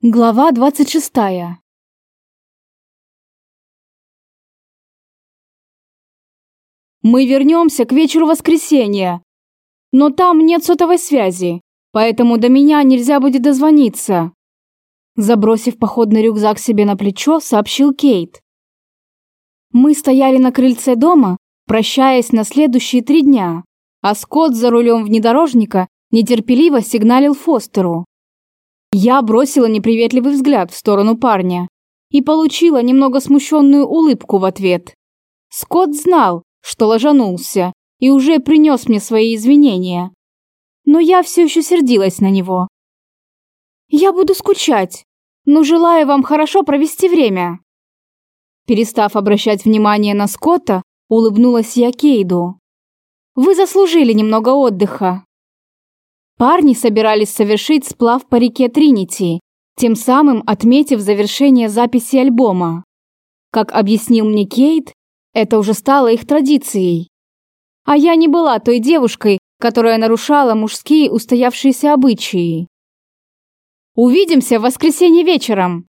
Глава 26. Мы вернемся к вечеру воскресенья, но там нет сотовой связи, поэтому до меня нельзя будет дозвониться. Забросив походный рюкзак себе на плечо, сообщил Кейт. Мы стояли на крыльце дома, прощаясь на следующие три дня, а Скотт за рулем внедорожника нетерпеливо сигналил Фостеру. Я бросила неприветливый взгляд в сторону парня и получила немного смущенную улыбку в ответ. Скотт знал, что ложанулся, и уже принес мне свои извинения. Но я все еще сердилась на него. «Я буду скучать, но желаю вам хорошо провести время». Перестав обращать внимание на Скотта, улыбнулась я Кейду. «Вы заслужили немного отдыха». Парни собирались совершить сплав по реке Тринити, тем самым отметив завершение записи альбома. Как объяснил мне Кейт, это уже стало их традицией. А я не была той девушкой, которая нарушала мужские устоявшиеся обычаи. «Увидимся в воскресенье вечером!»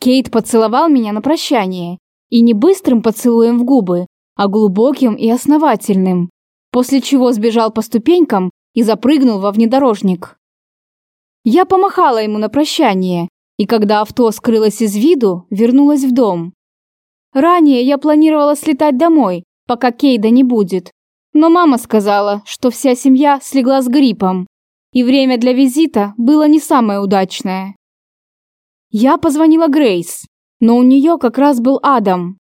Кейт поцеловал меня на прощание. И не быстрым поцелуем в губы, а глубоким и основательным, после чего сбежал по ступенькам и запрыгнул во внедорожник. Я помахала ему на прощание, и когда авто скрылось из виду, вернулась в дом. Ранее я планировала слетать домой, пока Кейда не будет, но мама сказала, что вся семья слегла с гриппом, и время для визита было не самое удачное. Я позвонила Грейс, но у нее как раз был Адам.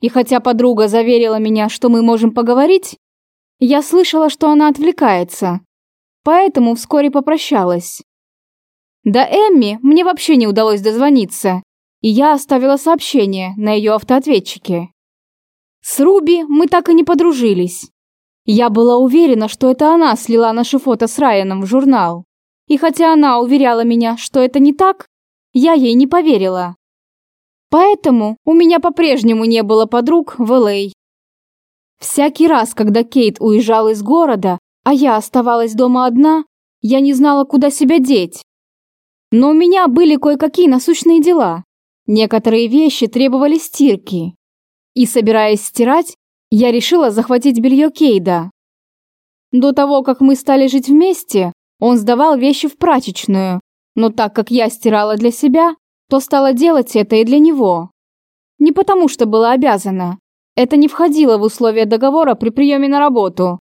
И хотя подруга заверила меня, что мы можем поговорить, я слышала, что она отвлекается, поэтому вскоре попрощалась. До Эмми мне вообще не удалось дозвониться, и я оставила сообщение на ее автоответчике. С Руби мы так и не подружились. Я была уверена, что это она слила наши фото с Райаном в журнал. И хотя она уверяла меня, что это не так, я ей не поверила. Поэтому у меня по-прежнему не было подруг в Л.А. Всякий раз, когда Кейт уезжал из города, а я оставалась дома одна, я не знала, куда себя деть. Но у меня были кое-какие насущные дела. Некоторые вещи требовали стирки. И, собираясь стирать, я решила захватить белье Кейда. До того, как мы стали жить вместе, он сдавал вещи в прачечную, но так как я стирала для себя, то стала делать это и для него. Не потому, что была обязана, это не входило в условия договора при приеме на работу.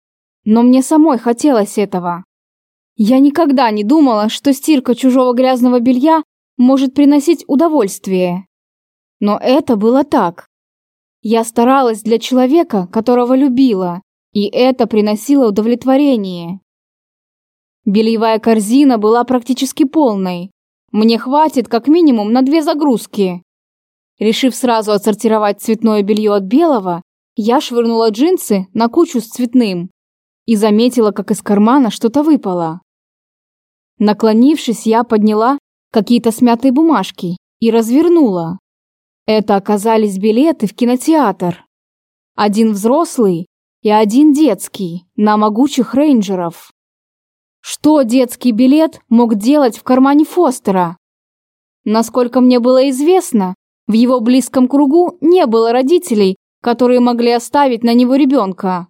Но мне самой хотелось этого. Я никогда не думала, что стирка чужого грязного белья может приносить удовольствие. Но это было так. Я старалась для человека, которого любила, и это приносило удовлетворение. Бельевая корзина была практически полной. Мне хватит как минимум на две загрузки. Решив сразу отсортировать цветное белье от белого, я швырнула джинсы на кучу с цветным и заметила, как из кармана что-то выпало. Наклонившись, я подняла какие-то смятые бумажки и развернула. Это оказались билеты в кинотеатр. Один взрослый и один детский на могучих рейнджеров. Что детский билет мог делать в кармане Фостера? Насколько мне было известно, в его близком кругу не было родителей, которые могли оставить на него ребенка.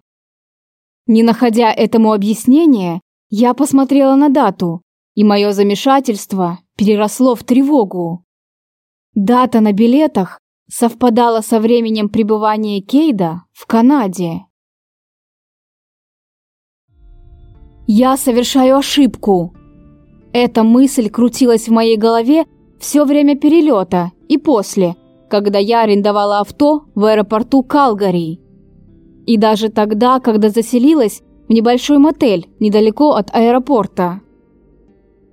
Не находя этому объяснения, я посмотрела на дату, и мое замешательство переросло в тревогу. Дата на билетах совпадала со временем пребывания Кейда в Канаде. Я совершаю ошибку. Эта мысль крутилась в моей голове все время перелета и после, когда я арендовала авто в аэропорту Калгари. И даже тогда, когда заселилась в небольшой мотель недалеко от аэропорта.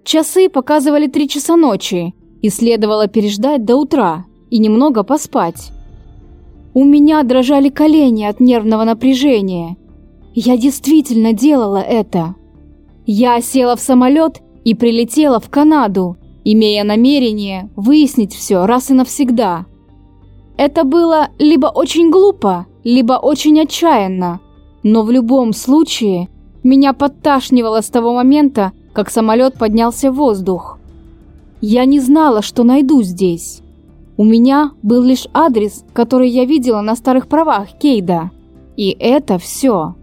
Часы показывали три часа ночи, и следовало переждать до утра и немного поспать. У меня дрожали колени от нервного напряжения. Я действительно делала это. Я села в самолет и прилетела в Канаду, имея намерение выяснить все раз и навсегда. Это было либо очень глупо, либо очень отчаянно, но в любом случае меня подташнивало с того момента, как самолет поднялся в воздух. Я не знала, что найду здесь. У меня был лишь адрес, который я видела на старых правах Кейда. И это все.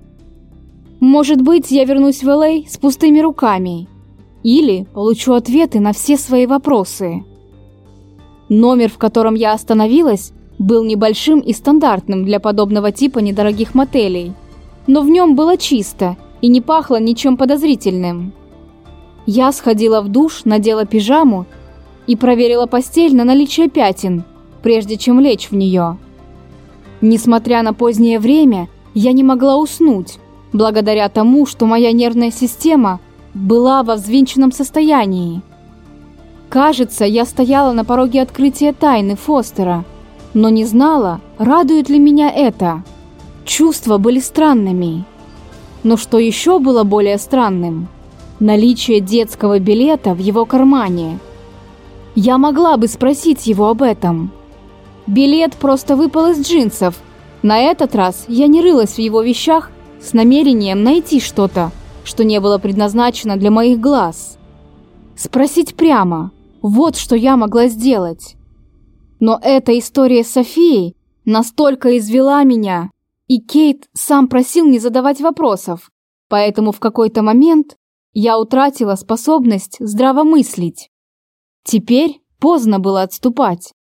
Может быть, я вернусь в Л.А. с пустыми руками. Или получу ответы на все свои вопросы. Номер, в котором я остановилась, был небольшим и стандартным для подобного типа недорогих мотелей. Но в нем было чисто и не пахло ничем подозрительным. Я сходила в душ, надела пижаму и проверила постель на наличие пятен, прежде чем лечь в нее. Несмотря на позднее время, я не могла уснуть, благодаря тому, что моя нервная система была во взвинченном состоянии. Кажется, я стояла на пороге открытия тайны Фостера, но не знала, радует ли меня это. Чувства были странными. Но что еще было более странным? Наличие детского билета в его кармане. Я могла бы спросить его об этом. Билет просто выпал из джинсов. На этот раз я не рылась в его вещах с намерением найти что-то, что не было предназначено для моих глаз. Спросить прямо. Вот что я могла сделать. Но эта история с Софией настолько извела меня, и Кейт сам просил не задавать вопросов, поэтому в какой-то момент я утратила способность здраво мыслить. Теперь поздно было отступать.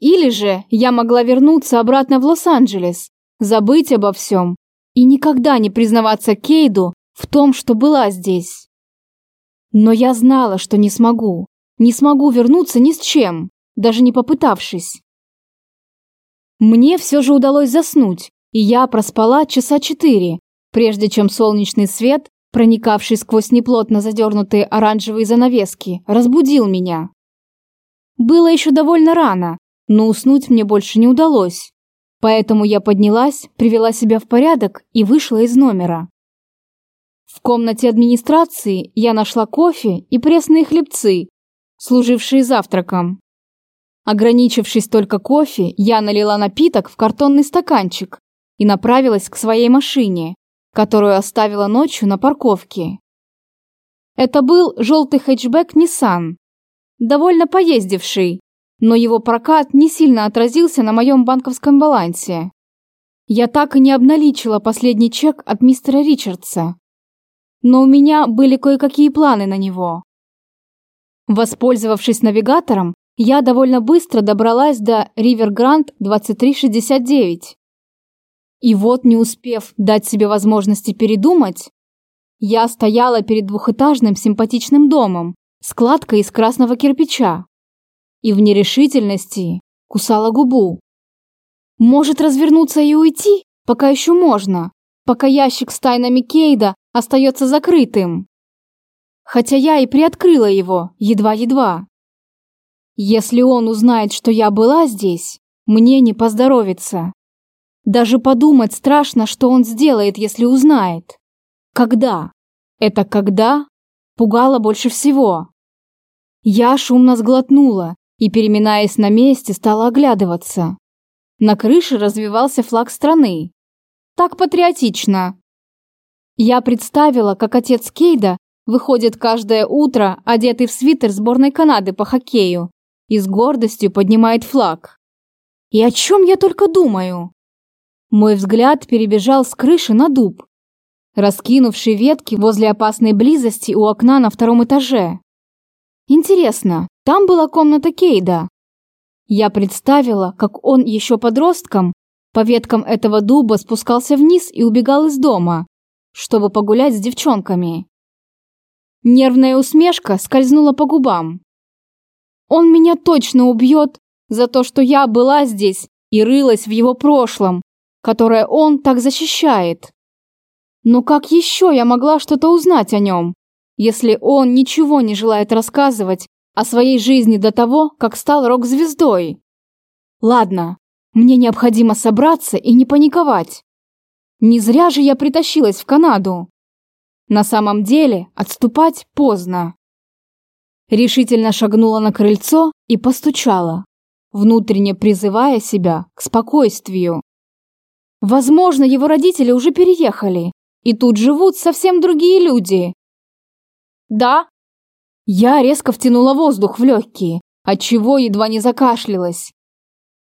Или же я могла вернуться обратно в Лос-Анджелес, забыть обо всем и никогда не признаваться Кейду в том, что была здесь. Но я знала, что не смогу. Не смогу вернуться ни с чем, даже не попытавшись. Мне все же удалось заснуть, и я проспала часа четыре, прежде чем солнечный свет, проникавший сквозь неплотно задернутые оранжевые занавески, разбудил меня. Было еще довольно рано, но уснуть мне больше не удалось. Поэтому я поднялась, привела себя в порядок и вышла из номера. В комнате администрации я нашла кофе и пресные хлебцы, служившие завтраком. Ограничившись только кофе, я налила напиток в картонный стаканчик и направилась к своей машине, которую оставила ночью на парковке. Это был желтый хэтчбэк Nissan, довольно поездивший, но его прокат не сильно отразился на моем банковском балансе. Я так и не обналичила последний чек от мистера Ричардса. Но у меня были кое-какие планы на него. Воспользовавшись навигатором, я довольно быстро добралась до Ривергранд 2369. И вот, не успев дать себе возможности передумать, я стояла перед двухэтажным симпатичным домом с кладкой из красного кирпича и в нерешительности кусала губу. Может развернуться и уйти, пока еще можно, пока ящик с тайнами Кейда остается закрытым. Хотя я и приоткрыла его, едва-едва. Если он узнает, что я была здесь, мне не поздоровится. Даже подумать страшно, что он сделает, если узнает. Когда? Это когда? Пугало больше всего. Я шумно сглотнула и, переминаясь на месте, стала оглядываться. На крыше развивался флаг страны. Так патриотично. Я представила, как отец Кейда выходит каждое утро, одетый в свитер сборной Канады по хоккею, и с гордостью поднимает флаг. И о чем я только думаю? Мой взгляд перебежал с крыши на дуб, раскинувший ветки возле опасной близости у окна на втором этаже. Интересно, там была комната Кейда. Я представила, как он еще подростком по веткам этого дуба спускался вниз и убегал из дома, чтобы погулять с девчонками. Нервная усмешка скользнула по губам. Он меня точно убьет за то, что я была здесь и рылась в его прошлом, которое он так защищает. Но как еще я могла что-то узнать о нем, если он ничего не желает рассказывать о своей жизни до того, как стал рок-звездой. Ладно, мне необходимо собраться и не паниковать. Не зря же я притащилась в Канаду. На самом деле отступать поздно. Решительно шагнула на крыльцо и постучала, внутренне призывая себя к спокойствию. Возможно, его родители уже переехали, и тут живут совсем другие люди. «Да», Я резко втянула воздух в легкие, отчего едва не закашлялась.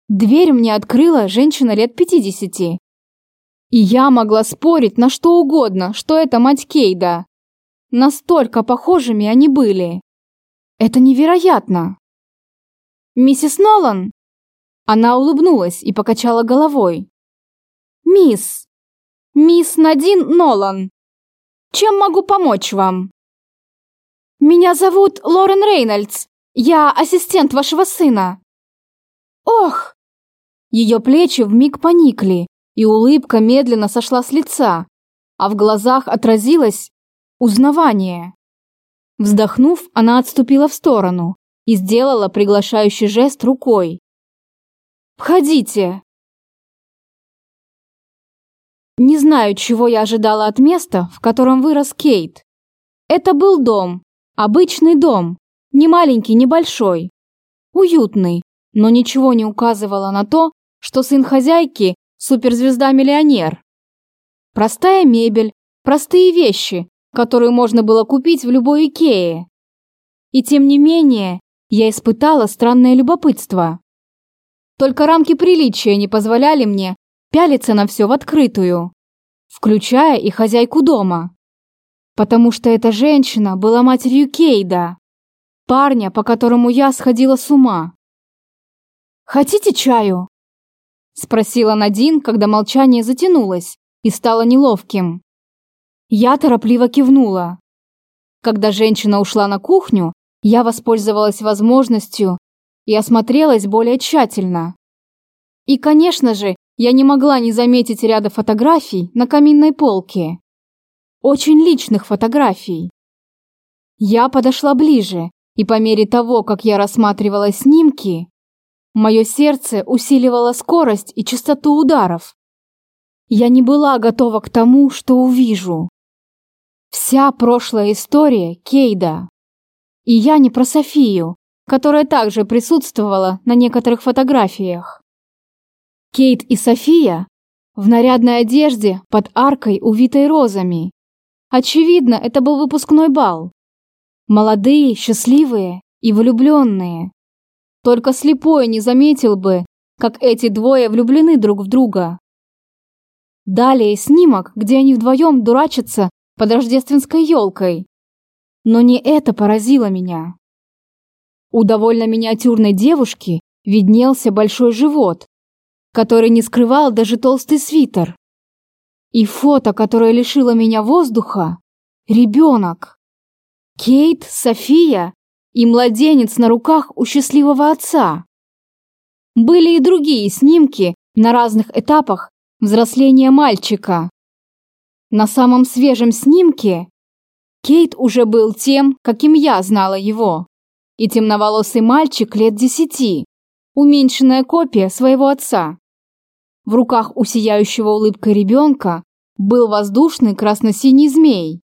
Дверь мне открыла женщина лет пятидесяти. И я могла спорить на что угодно, что это мать Кейда. Настолько похожими они были. Это невероятно. «Миссис Нолан?» Она улыбнулась и покачала головой. «Мисс! Мисс Надин Нолан! Чем могу помочь вам?» «Меня зовут Лорен Рейнольдс. Я ассистент вашего сына». «Ох!» Ее плечи вмиг поникли, и улыбка медленно сошла с лица, а в глазах отразилось узнавание. Вздохнув, она отступила в сторону и сделала приглашающий жест рукой. «Входите!» Не знаю, чего я ожидала от места, в котором вырос Кейт. Это был дом, обычный дом, не маленький, не большой. Уютный, но ничего не указывало на то, что сын хозяйки – суперзвезда-миллионер. Простая мебель, простые вещи, которые можно было купить в любой Икее. И тем не менее, я испытала странное любопытство. Только рамки приличия не позволяли мне пялиться на все в открытую, включая и хозяйку дома. Потому что эта женщина была матерью Кейда, парня, по которому я сходила с ума. «Хотите чаю?» Спросила Надин, когда молчание затянулось и стало неловким. Я торопливо кивнула. Когда женщина ушла на кухню, я воспользовалась возможностью и осмотрелась более тщательно. И, конечно же, я не могла не заметить ряда фотографий на каминной полке. Очень личных фотографий. Я подошла ближе, и по мере того, как я рассматривала снимки, Мое сердце усиливало скорость и частоту ударов. Я не была готова к тому, что увижу. Вся прошлая история Кейда. И я не про Софию, которая также присутствовала на некоторых фотографиях. Кейт и София в нарядной одежде под аркой, увитой розами. Очевидно, это был выпускной бал. Молодые, счастливые и влюбленные. Только слепой не заметил бы, как эти двое влюблены друг в друга. Далее снимок, где они вдвоем дурачатся под рождественской елкой. Но не это поразило меня. У довольно миниатюрной девушки виднелся большой живот, который не скрывал даже толстый свитер. И фото, которое лишило меня воздуха – ребенок. Кейт, София и младенец на руках у счастливого отца. Были и другие снимки на разных этапах взросления мальчика. На самом свежем снимке Кейт уже был тем, каким я знала его. И темноволосый мальчик лет десяти, уменьшенная копия своего отца. В руках у сияющего улыбкой ребенка был воздушный красно-синий змей,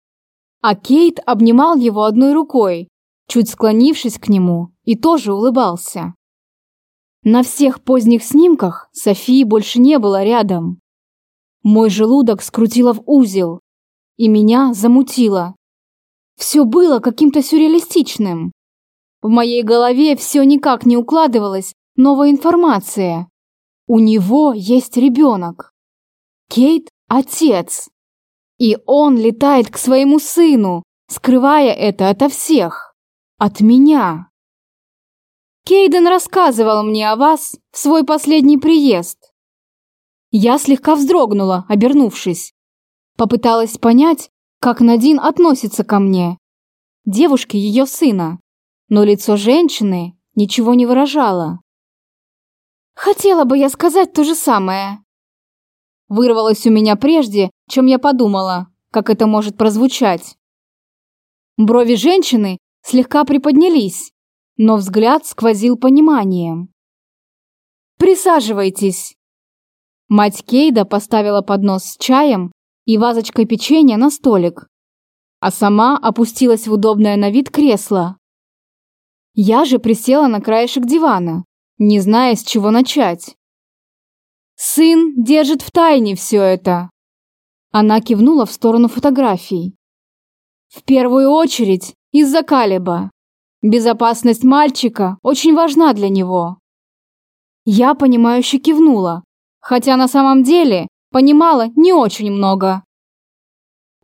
а Кейт обнимал его одной рукой, чуть склонившись к нему, и тоже улыбался. На всех поздних снимках Софии больше не было рядом. Мой желудок скрутило в узел, и меня замутило. Все было каким-то сюрреалистичным. В моей голове все никак не укладывалась новая информация. У него есть ребенок. Кейт – отец. И он летает к своему сыну, скрывая это ото всех. От меня. Кейден рассказывал мне о вас в свой последний приезд. Я слегка вздрогнула, обернувшись. Попыталась понять, как Надин относится ко мне, девушке ее сына, но лицо женщины ничего не выражало. Хотела бы я сказать то же самое. Вырвалось у меня прежде, чем я подумала, как это может прозвучать. Брови женщины слегка приподнялись, но взгляд сквозил пониманием. «Присаживайтесь!» Мать Кейда поставила поднос с чаем и вазочкой печенья на столик, а сама опустилась в удобное на вид кресло. Я же присела на краешек дивана, не зная, с чего начать. «Сын держит в тайне все это!» Она кивнула в сторону фотографий. «В первую очередь из-за Калиба. Безопасность мальчика очень важна для него. Я понимающе кивнула, хотя на самом деле понимала не очень много.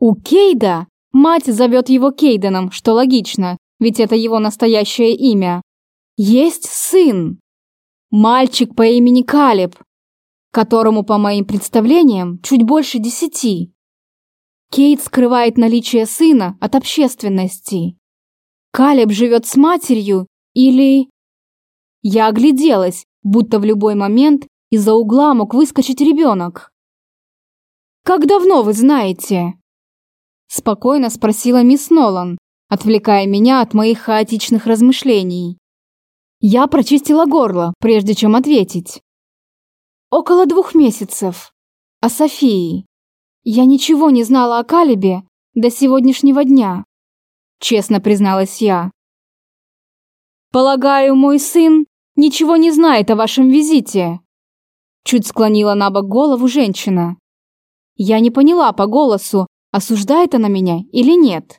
У Кейда мать зовет его Кейденом, что логично, ведь это его настоящее имя. Есть сын. Мальчик по имени Калеб, которому, по моим представлениям, чуть больше десяти. Кейт скрывает наличие сына от общественности. Калеб живет с матерью или... Я огляделась, будто в любой момент из-за угла мог выскочить ребенок. «Как давно вы знаете?» Спокойно спросила мисс Нолан, отвлекая меня от моих хаотичных размышлений. Я прочистила горло, прежде чем ответить. Около двух месяцев. О Софии. Я ничего не знала о Калибе до сегодняшнего дня. Честно призналась я. Полагаю, мой сын ничего не знает о вашем визите. Чуть склонила на бок голову женщина. Я не поняла по голосу, осуждает она меня или нет.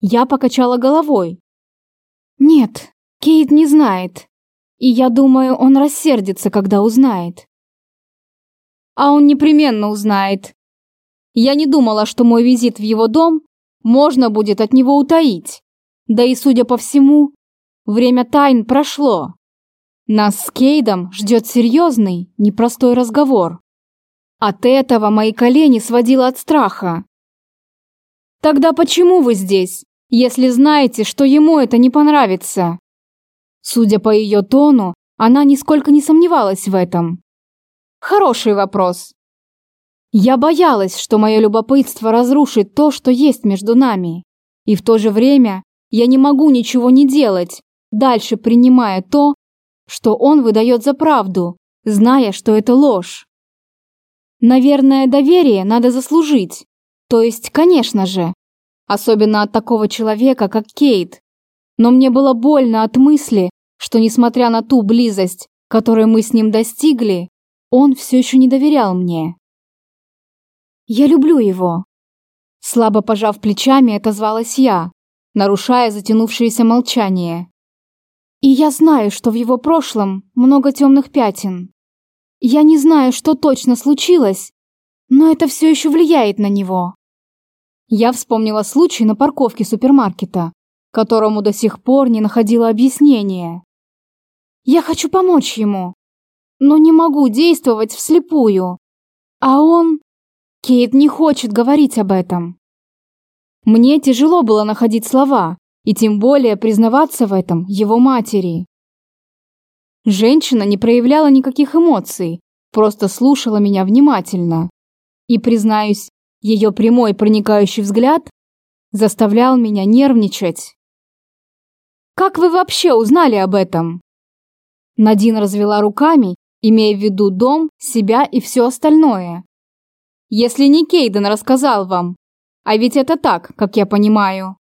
Я покачала головой. Нет, Кейт не знает. И я думаю, он рассердится, когда узнает. А он непременно узнает. Я не думала, что мой визит в его дом можно будет от него утаить. Да и, судя по всему, время тайн прошло. Нас с Кейдом ждет серьезный, непростой разговор. От этого мои колени сводило от страха. Тогда почему вы здесь, если знаете, что ему это не понравится? Судя по ее тону, она нисколько не сомневалась в этом. Хороший вопрос. Я боялась, что мое любопытство разрушит то, что есть между нами. И в то же время я не могу ничего не делать, дальше принимая то, что он выдает за правду, зная, что это ложь. Наверное, доверие надо заслужить. То есть, конечно же. Особенно от такого человека, как Кейт. Но мне было больно от мысли, что несмотря на ту близость, которой мы с ним достигли, он все еще не доверял мне. «Я люблю его», – слабо пожав плечами, отозвалась я, нарушая затянувшееся молчание. «И я знаю, что в его прошлом много темных пятен. Я не знаю, что точно случилось, но это все еще влияет на него». Я вспомнила случай на парковке супермаркета, которому до сих пор не находила объяснения. Я хочу помочь ему, но не могу действовать вслепую. А он... Кейт не хочет говорить об этом. Мне тяжело было находить слова, и тем более признаваться в этом его матери. Женщина не проявляла никаких эмоций, просто слушала меня внимательно. И, признаюсь, ее прямой проникающий взгляд заставлял меня нервничать. «Как вы вообще узнали об этом?» Надин развела руками, имея в виду дом, себя и все остальное. Если не Кейден рассказал вам, а ведь это так, как я понимаю.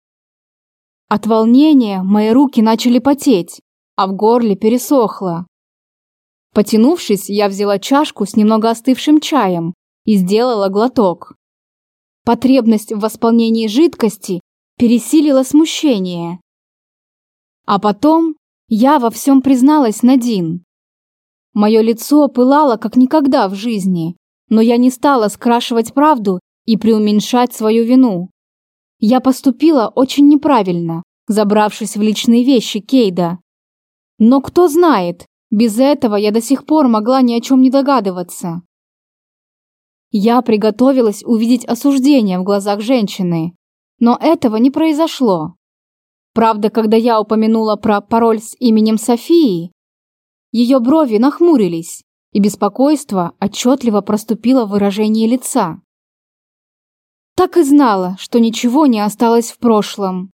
От волнения мои руки начали потеть, а в горле пересохло. Потянувшись, я взяла чашку с немного остывшим чаем и сделала глоток. Потребность в восполнении жидкости пересилила смущение. А потом я во всем призналась Надин. Мое лицо пылало как никогда в жизни, но я не стала скрашивать правду и преуменьшать свою вину. Я поступила очень неправильно, забравшись в личные вещи Кейда. Но кто знает, без этого я до сих пор могла ни о чем не догадываться. Я приготовилась увидеть осуждение в глазах женщины, но этого не произошло. Правда, когда я упомянула про пароль с именем Софии, ее брови нахмурились, и беспокойство отчетливо проступило в выражении лица. Так и знала, что ничего не осталось в прошлом.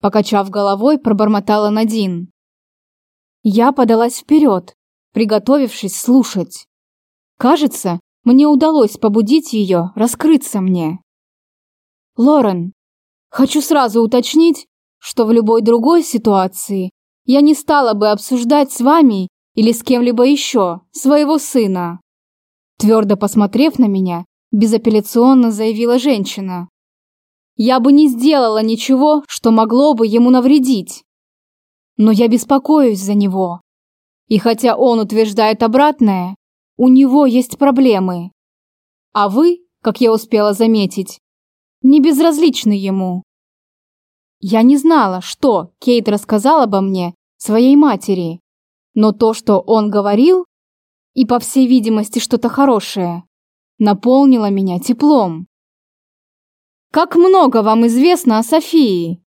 Покачав головой, пробормотала Надин. Я подалась вперед, приготовившись слушать. Кажется, мне удалось побудить ее раскрыться мне. Лорен, хочу сразу уточнить, что в любой другой ситуации я не стала бы обсуждать с вами или с кем-либо еще своего сына. Твердо посмотрев на меня, безапелляционно заявила женщина. Я бы не сделала ничего, что могло бы ему навредить. Но я беспокоюсь за него. И хотя он утверждает обратное, у него есть проблемы. А вы, как я успела заметить, не безразличны ему. Я не знала, что Кейт рассказал обо мне своей матери, но то, что он говорил, и, по всей видимости, что-то хорошее, наполнило меня теплом. Как много вам известно о Софии?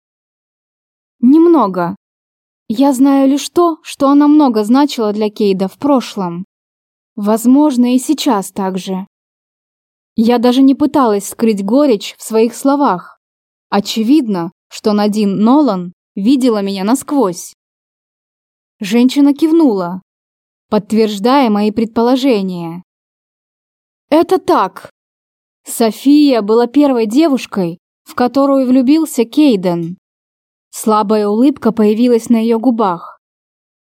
Немного. Я знаю лишь то, что она много значила для Кейда в прошлом. Возможно, и сейчас так же. Я даже не пыталась скрыть горечь в своих словах. Очевидно, что Надин Нолан видела меня насквозь. Женщина кивнула, подтверждая мои предположения. Это так. София была первой девушкой, в которую влюбился Кейден. Слабая улыбка появилась на ее губах.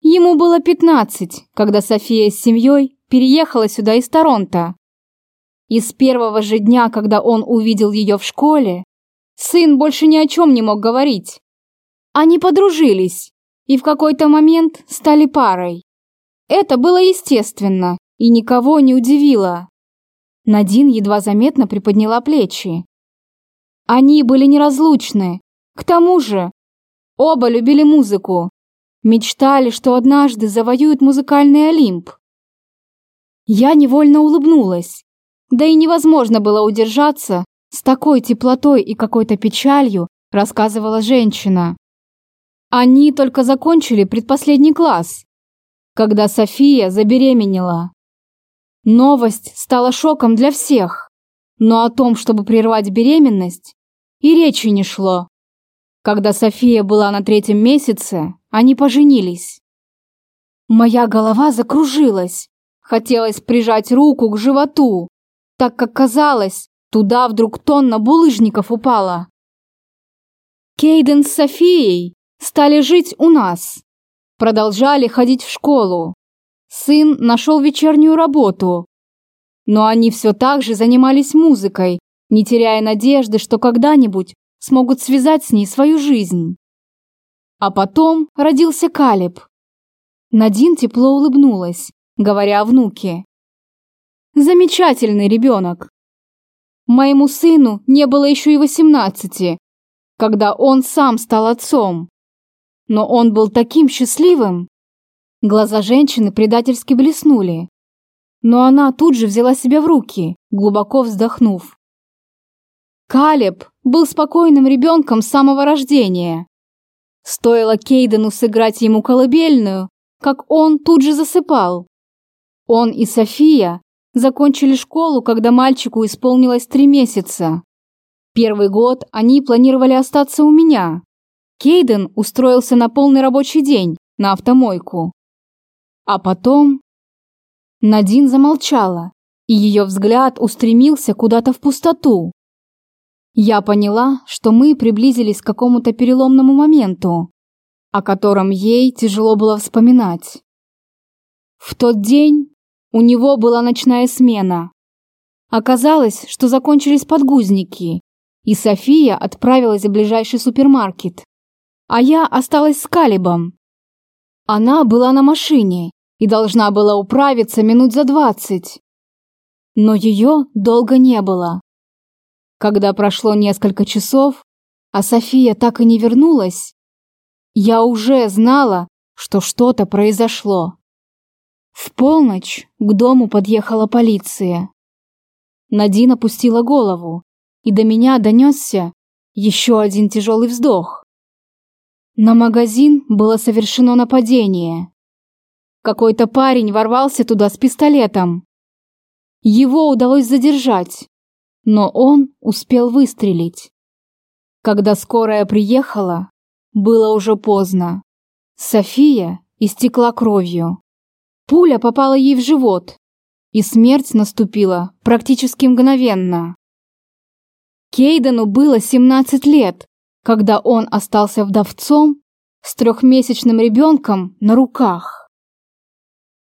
Ему было пятнадцать, когда София с семьей переехала сюда из Торонто. И с первого же дня, когда он увидел ее в школе, сын больше ни о чем не мог говорить. Они подружились и в какой-то момент стали парой. Это было естественно и никого не удивило. Надин едва заметно приподняла плечи. Они были неразлучны. К тому же, оба любили музыку. Мечтали, что однажды завоюют музыкальный Олимп. Я невольно улыбнулась. Да и невозможно было удержаться, с такой теплотой и какой-то печалью рассказывала женщина. Они только закончили предпоследний класс, когда София забеременела. Новость стала шоком для всех, но о том, чтобы прервать беременность, и речи не шло. Когда София была на третьем месяце, они поженились. Моя голова закружилась. Хотелось прижать руку к животу, так как казалось, туда вдруг тонна булыжников упала. Кейден с Софией стали жить у нас. Продолжали ходить в школу. Сын нашел вечернюю работу. Но они все так же занимались музыкой, не теряя надежды, что когда-нибудь смогут связать с ней свою жизнь. А потом родился Калиб. Надин тепло улыбнулась, говоря о внуке. Замечательный ребенок. Моему сыну не было еще и восемнадцати, когда он сам стал отцом но он был таким счастливым. Глаза женщины предательски блеснули. Но она тут же взяла себя в руки, глубоко вздохнув. Калеб был спокойным ребенком с самого рождения. Стоило Кейдену сыграть ему колыбельную, как он тут же засыпал. Он и София закончили школу, когда мальчику исполнилось три месяца. Первый год они планировали остаться у меня, Кейден устроился на полный рабочий день на автомойку. А потом... Надин замолчала, и ее взгляд устремился куда-то в пустоту. Я поняла, что мы приблизились к какому-то переломному моменту, о котором ей тяжело было вспоминать. В тот день у него была ночная смена. Оказалось, что закончились подгузники, и София отправилась в ближайший супермаркет а я осталась с Калибом. Она была на машине и должна была управиться минут за двадцать. Но ее долго не было. Когда прошло несколько часов, а София так и не вернулась, я уже знала, что что-то произошло. В полночь к дому подъехала полиция. Надин опустила голову, и до меня донесся еще один тяжелый вздох. На магазин было совершено нападение. Какой-то парень ворвался туда с пистолетом. Его удалось задержать, но он успел выстрелить. Когда скорая приехала, было уже поздно. София истекла кровью. Пуля попала ей в живот, и смерть наступила практически мгновенно. Кейдену было 17 лет, когда он остался вдовцом с трехмесячным ребенком на руках.